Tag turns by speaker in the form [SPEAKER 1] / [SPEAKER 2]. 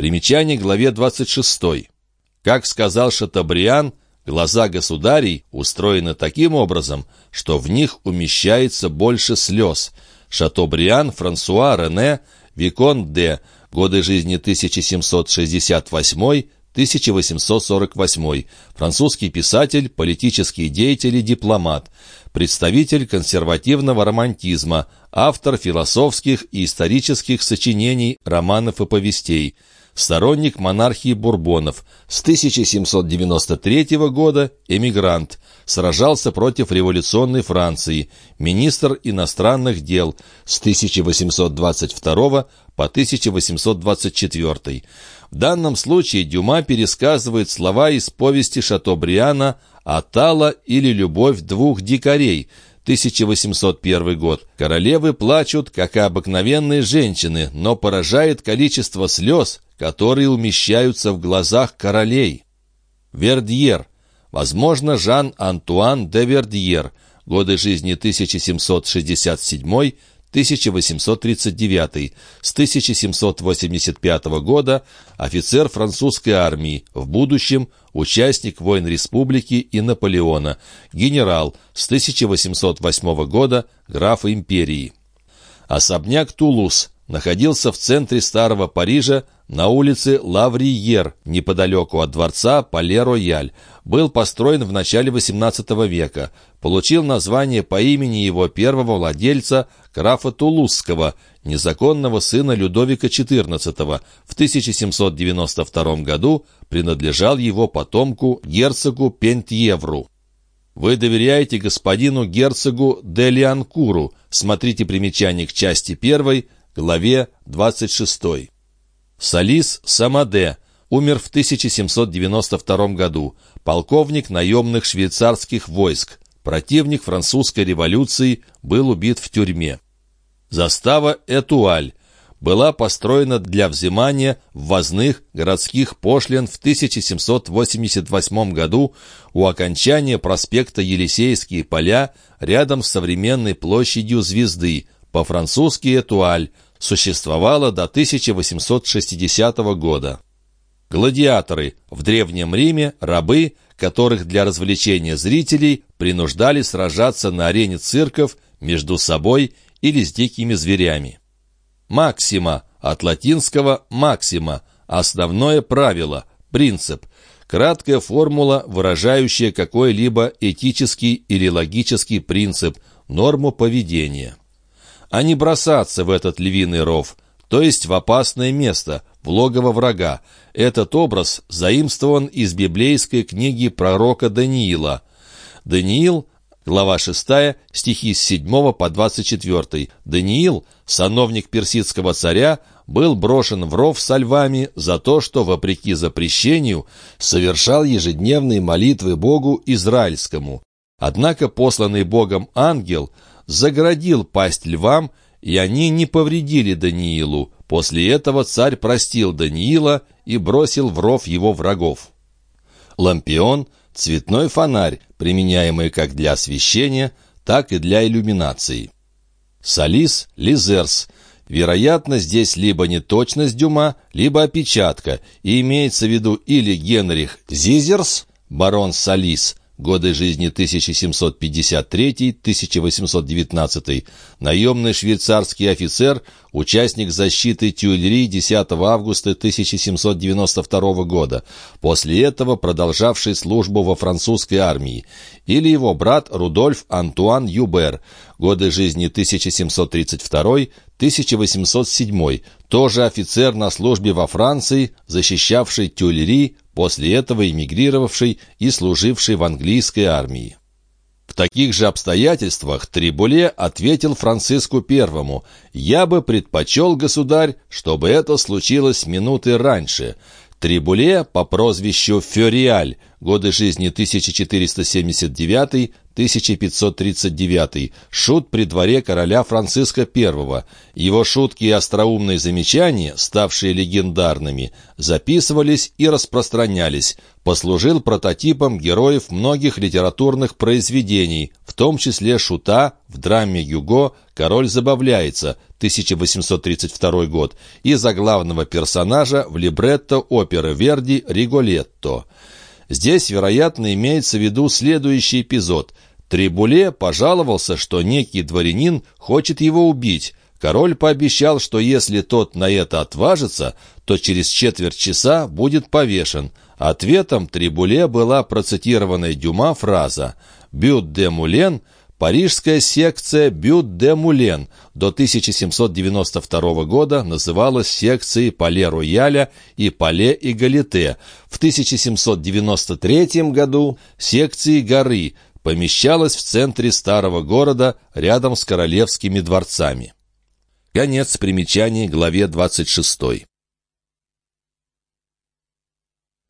[SPEAKER 1] Примечание к главе 26. Как сказал Шатабриан, глаза государей устроены таким образом, что в них умещается больше слез. Шатобриан Франсуа Рене, Викон де, годы жизни 1768 1848. Французский писатель, политический деятель и дипломат. Представитель консервативного романтизма. Автор философских и исторических сочинений, романов и повестей. Сторонник монархии Бурбонов. С 1793 года эмигрант. Сражался против революционной Франции. Министр иностранных дел. С 1822 по 1824. В данном случае Дюма пересказывает слова из повести Шатобриана «Атала» или «Любовь двух дикарей», 1801 год. Королевы плачут, как обыкновенные женщины, но поражает количество слез, которые умещаются в глазах королей. Вердьер. Возможно, Жан-Антуан де Вердьер. Годы жизни 1767 1839, с 1785 года офицер французской армии, в будущем участник войн Республики и Наполеона, генерал, с 1808 года граф империи. Особняк Тулус находился в центре Старого Парижа на улице Лавриер, неподалеку от дворца Пале-Рояль. Был построен в начале XVIII века. Получил название по имени его первого владельца, графа Тулузского, незаконного сына Людовика XIV. В 1792 году принадлежал его потомку герцогу Пентьевру. Вы доверяете господину герцогу Делианкуру. Смотрите примечание к части 1, главе 26. Салис Самаде умер в 1792 году, полковник наемных швейцарских войск, противник французской революции, был убит в тюрьме. Застава Этуаль была построена для взимания ввозных городских пошлин в 1788 году у окончания проспекта Елисейские поля рядом с современной площадью Звезды, по-французски «Этуаль», существовала до 1860 года. Гладиаторы в Древнем Риме – рабы, которых для развлечения зрителей принуждали сражаться на арене цирков между собой или с дикими зверями. Максима от латинского «максима» – основное правило, принцип, краткая формула, выражающая какой-либо этический или логический принцип, норму поведения а не бросаться в этот львиный ров, то есть в опасное место, в логово врага. Этот образ заимствован из библейской книги пророка Даниила. Даниил, глава 6, стихи с 7 по 24. Даниил, сановник персидского царя, был брошен в ров со львами за то, что, вопреки запрещению, совершал ежедневные молитвы Богу Израильскому. Однако посланный Богом ангел – загородил пасть львам, и они не повредили Даниилу. После этого царь простил Даниила и бросил в ров его врагов. Лампион — цветной фонарь, применяемый как для освещения, так и для иллюминации. Салис — лизерс. Вероятно, здесь либо неточность Дюма, либо опечатка, и имеется в виду или Генрих Зизерс, барон Салис, годы жизни 1753-1819, наемный швейцарский офицер, участник защиты Тюильри 10 августа 1792 года, после этого продолжавший службу во французской армии, или его брат Рудольф Антуан Юбер, годы жизни 1732-1807, тоже офицер на службе во Франции, защищавший Тюильри, после этого эмигрировавший и служивший в английской армии. В таких же обстоятельствах Трибуле ответил Франциску Первому, «Я бы предпочел, государь, чтобы это случилось минуты раньше. Трибуле по прозвищу Фериаль, годы жизни 1479-1539, шут при дворе короля Франциска I. Его шутки и остроумные замечания, ставшие легендарными, записывались и распространялись, послужил прототипом героев многих литературных произведений, в том числе шута в драме «Юго» «Король забавляется» 1832 год, и за главного персонажа в либретто оперы Верди «Риголетто». Здесь, вероятно, имеется в виду следующий эпизод. Трибуле пожаловался, что некий дворянин хочет его убить. Король пообещал, что если тот на это отважится, то через четверть часа будет повешен. Ответом Трибуле была процитированная Дюма фраза «Бют де Мулен» Парижская секция Бют-де-Мулен до 1792 года называлась секцией Пале-Рояля и Пале-Эгалите. В 1793 году секцией горы помещалась в центре старого города рядом с королевскими дворцами. Конец примечаний главе 26.